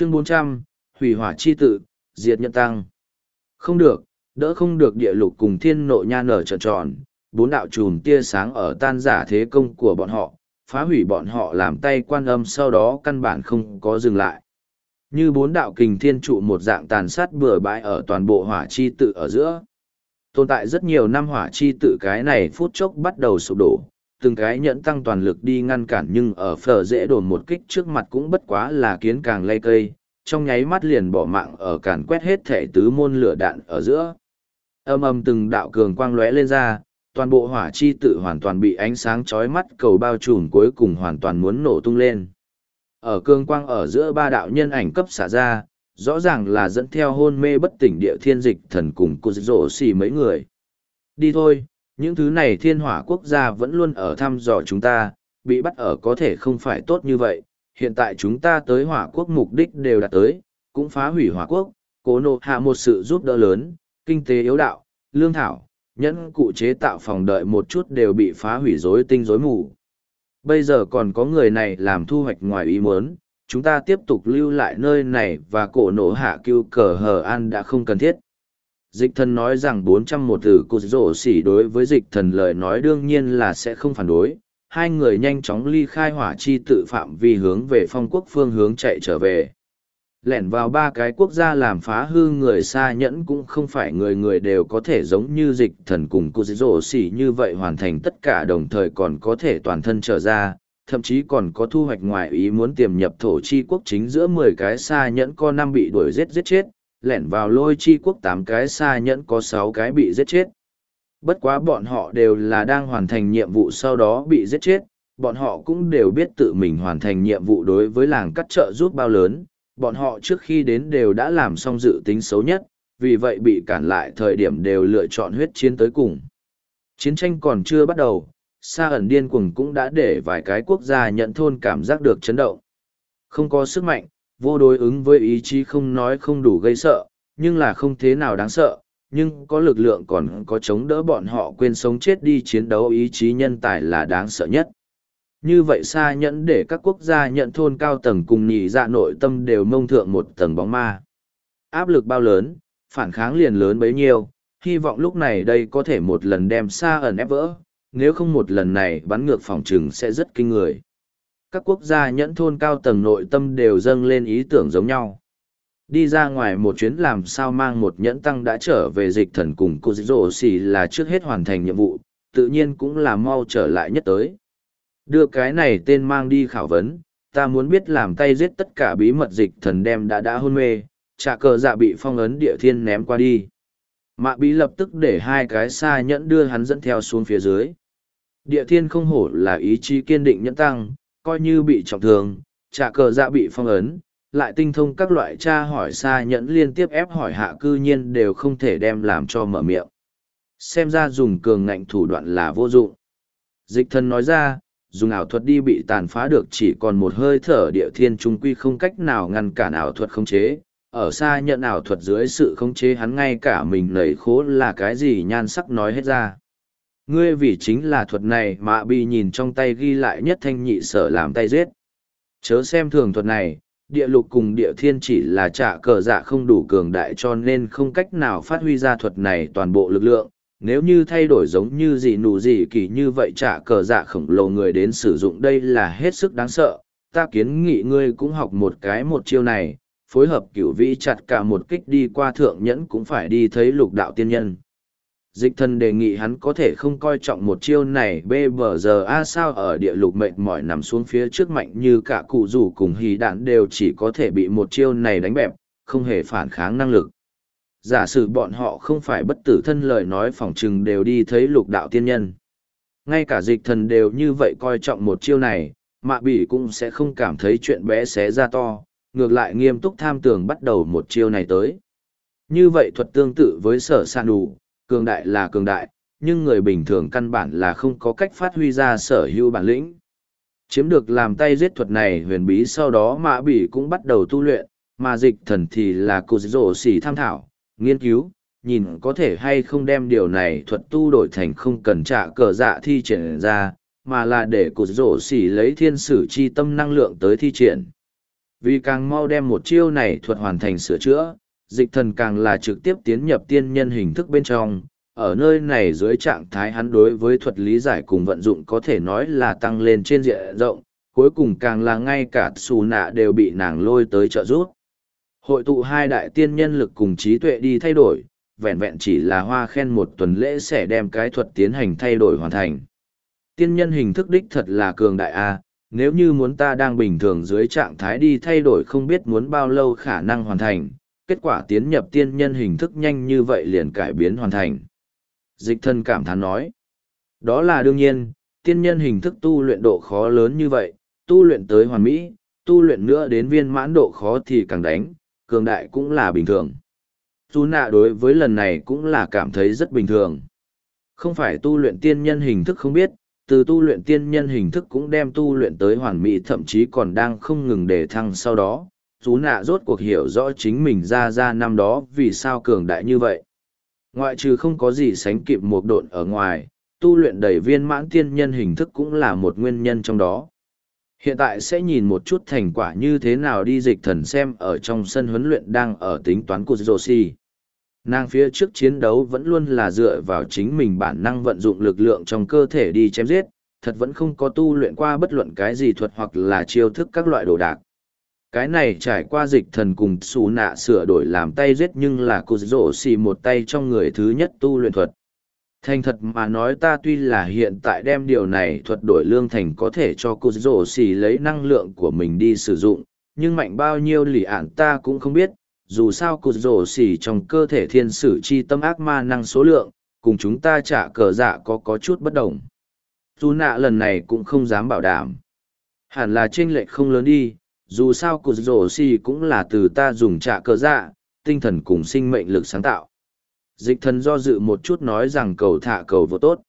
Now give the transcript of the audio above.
chương bốn trăm, hủy hỏa chi tự, diệt nhân tăng. Không được, đỡ không được địa lục cùng thiên nội nha nở trợn tròn, bốn đạo chùm tia sáng ở tan giả thế công của bọn họ, phá hủy bọn họ làm tay quan âm sau đó căn bản không có dừng lại. Như bốn đạo kình thiên trụ một dạng tàn sát bừa bãi ở toàn bộ hỏa chi tự ở giữa. Tồn tại rất nhiều năm hỏa chi tự cái này phút chốc bắt đầu sụp đổ từng cái nhẫn tăng toàn lực đi ngăn cản nhưng ở phở dễ đồn một kích trước mặt cũng bất quá là kiến càng lay cây, trong nháy mắt liền bỏ mạng ở càn quét hết thể tứ môn lửa đạn ở giữa. Âm âm từng đạo cường quang lóe lên ra, toàn bộ hỏa chi tự hoàn toàn bị ánh sáng chói mắt cầu bao trùm cuối cùng hoàn toàn muốn nổ tung lên. Ở cường quang ở giữa ba đạo nhân ảnh cấp xả ra, rõ ràng là dẫn theo hôn mê bất tỉnh địa thiên dịch thần cùng cô rỗ xì mấy người. Đi thôi những thứ này thiên hỏa quốc gia vẫn luôn ở thăm dò chúng ta, bị bắt ở có thể không phải tốt như vậy. Hiện tại chúng ta tới hỏa quốc mục đích đều đạt tới, cũng phá hủy hỏa quốc, cố nộ hạ một sự giúp đỡ lớn, kinh tế yếu đạo, lương thảo, nhẫn cụ chế tạo phòng đợi một chút đều bị phá hủy rối tinh rối mù. Bây giờ còn có người này làm thu hoạch ngoài ý muốn, chúng ta tiếp tục lưu lại nơi này và cổ nổ hạ cứu cờ hờ an đã không cần thiết dịch thần nói rằng bốn trăm một từ cụt rổ xỉ đối với dịch thần lời nói đương nhiên là sẽ không phản đối. Hai người nhanh chóng ly khai hỏa chi tự phạm vi hướng về phong quốc phương hướng chạy trở về. Lẻn vào ba cái quốc gia làm phá hư người xa nhẫn cũng không phải người người đều có thể giống như dịch thần cùng cô rổ xỉ như vậy hoàn thành tất cả đồng thời còn có thể toàn thân trở ra, thậm chí còn có thu hoạch ngoài ý muốn tiềm nhập thổ chi quốc chính giữa mười cái xa nhẫn có năm bị đuổi giết giết chết lẻn vào lôi chi quốc tám cái xa nhẫn có sáu cái bị giết chết. Bất quá bọn họ đều là đang hoàn thành nhiệm vụ sau đó bị giết chết, bọn họ cũng đều biết tự mình hoàn thành nhiệm vụ đối với làng cắt trợ giúp bao lớn, bọn họ trước khi đến đều đã làm xong dự tính xấu nhất, vì vậy bị cản lại thời điểm đều lựa chọn huyết chiến tới cùng. Chiến tranh còn chưa bắt đầu xa ẩn điên cuồng cũng đã để vài cái quốc gia nhận thôn cảm giác được chấn động. Không có sức mạnh vô đối ứng với ý chí không nói không đủ gây sợ, nhưng là không thế nào đáng sợ, nhưng có lực lượng còn có chống đỡ bọn họ quên sống chết đi chiến đấu ý chí nhân tài là đáng sợ nhất. Như vậy xa nhẫn để các quốc gia nhận thôn cao tầng cùng nhị dạ nội tâm đều mông thượng một tầng bóng ma. Áp lực bao lớn, phản kháng liền lớn bấy nhiêu, hy vọng lúc này đây có thể một lần đem xa ẩn ép vỡ, nếu không một lần này bắn ngược phòng trừng sẽ rất kinh người các quốc gia nhẫn thôn cao tầng nội tâm đều dâng lên ý tưởng giống nhau. Đi ra ngoài một chuyến làm sao mang một nhẫn tăng đã trở về dịch thần cùng cô dịch dỗ xì là trước hết hoàn thành nhiệm vụ, tự nhiên cũng là mau trở lại nhất tới. Đưa cái này tên mang đi khảo vấn, ta muốn biết làm tay giết tất cả bí mật dịch thần đem đã đã hôn mê, trả cờ dạ bị phong ấn địa thiên ném qua đi. Mạ bí lập tức để hai cái xa nhẫn đưa hắn dẫn theo xuống phía dưới. Địa thiên không hổ là ý chí kiên định nhẫn tăng coi như bị trọng thương, trả cờ dạ bị phong ấn, lại tinh thông các loại tra hỏi xa nhẫn liên tiếp ép hỏi hạ cư nhiên đều không thể đem làm cho mở miệng. Xem ra dùng cường ngạnh thủ đoạn là vô dụng. Dịch thân nói ra, dùng ảo thuật đi bị tàn phá được chỉ còn một hơi thở địa thiên trung quy không cách nào ngăn cản ảo thuật khống chế. Ở xa nhận ảo thuật dưới sự khống chế hắn ngay cả mình nảy khố là cái gì nhan sắc nói hết ra ngươi vì chính là thuật này mà bị nhìn trong tay ghi lại nhất thanh nhị sở làm tay giết. Chớ xem thường thuật này, địa lục cùng địa thiên chỉ là trả cờ dạ không đủ cường đại cho nên không cách nào phát huy ra thuật này toàn bộ lực lượng. Nếu như thay đổi giống như gì nụ gì kỳ như vậy trả cờ dạ khổng lồ người đến sử dụng đây là hết sức đáng sợ. Ta kiến nghị ngươi cũng học một cái một chiêu này, phối hợp cửu vĩ chặt cả một kích đi qua thượng nhẫn cũng phải đi thấy lục đạo tiên nhân dịch thần đề nghị hắn có thể không coi trọng một chiêu này, bê bờ giờ a sao ở địa lục mệt mỏi nằm xuống phía trước mạnh như cả cụ rủ cùng hì đạn đều chỉ có thể bị một chiêu này đánh bẹp, không hề phản kháng năng lực. Giả sử bọn họ không phải bất tử thân lời nói phỏng chừng đều đi thấy lục đạo tiên nhân. Ngay cả dịch thần đều như vậy coi trọng một chiêu này, mạ bỉ cũng sẽ không cảm thấy chuyện bé xé ra to, ngược lại nghiêm túc tham tưởng bắt đầu một chiêu này tới. Như vậy thuật tương tự với sở san đủ cường đại là cường đại nhưng người bình thường căn bản là không có cách phát huy ra sở hữu bản lĩnh chiếm được làm tay giết thuật này huyền bí sau đó mã bỉ cũng bắt đầu tu luyện mà dịch thần thì là cô rổ xỉ tham thảo nghiên cứu, nhìn có thể hay không đem điều này thuật tu đổi thành không cần trả cờ dạ thi triển ra, mà là để cột rổ xỉ lấy thiên sử chi tâm năng lượng tới thi triển. Vì càng mau đem một chiêu này thuật hoàn thành sửa chữa, dịch thần càng là trực tiếp tiến nhập tiên nhân hình thức bên trong. Ở nơi này dưới trạng thái hắn đối với thuật lý giải cùng vận dụng có thể nói là tăng lên trên diện rộng, cuối cùng càng là ngay cả xù nạ đều bị nàng lôi tới trợ giúp. Hội tụ hai đại tiên nhân lực cùng trí tuệ đi thay đổi, vẹn vẹn chỉ là hoa khen một tuần lễ sẽ đem cái thuật tiến hành thay đổi hoàn thành. Tiên nhân hình thức đích thật là cường đại A, nếu như muốn ta đang bình thường dưới trạng thái đi thay đổi không biết muốn bao lâu khả năng hoàn thành, kết quả tiến nhập tiên nhân hình thức nhanh như vậy liền cải biến hoàn thành. Dịch thân cảm thán nói, đó là đương nhiên, tiên nhân hình thức tu luyện độ khó lớn như vậy, tu luyện tới hoàn mỹ, tu luyện nữa đến viên mãn độ khó thì càng đánh, cường đại cũng là bình thường. Tu nạ đối với lần này cũng là cảm thấy rất bình thường. Không phải tu luyện tiên nhân hình thức không biết, từ tu luyện tiên nhân hình thức cũng đem tu luyện tới hoàn mỹ thậm chí còn đang không ngừng để thăng sau đó. Tú nạ rốt cuộc hiểu rõ chính mình ra ra năm đó vì sao cường đại như vậy. Ngoại trừ không có gì sánh kịp một độn ở ngoài, tu luyện đầy viên mãn tiên nhân hình thức cũng là một nguyên nhân trong đó. Hiện tại sẽ nhìn một chút thành quả như thế nào đi dịch thần xem ở trong sân huấn luyện đang ở tính toán của Joshi. Nàng phía trước chiến đấu vẫn luôn là dựa vào chính mình bản năng vận dụng lực lượng trong cơ thể đi chém giết, thật vẫn không có tu luyện qua bất luận cái gì thuật hoặc là chiêu thức các loại đồ đạc. Cái này trải qua dịch thần cùng xù nạ sửa đổi làm tay giết nhưng là cô rổ xì một tay trong người thứ nhất tu luyện thuật. Thành thật mà nói ta tuy là hiện tại đem điều này thuật đổi lương thành có thể cho cô rổ xì lấy năng lượng của mình đi sử dụng, nhưng mạnh bao nhiêu lì ạn ta cũng không biết, dù sao cụt rổ Xì trong cơ thể thiên sử chi tâm ác ma năng số lượng, cùng chúng ta trả cờ dạ có có chút bất đồng. Dù nạ lần này cũng không dám bảo đảm. Hẳn là chênh lệch không lớn đi, dù sao cụt rổ xì cũng là từ ta dùng trả cờ dạ, tinh thần cùng sinh mệnh lực sáng tạo. Dịch thần do dự một chút nói rằng cầu thả cầu vô tốt.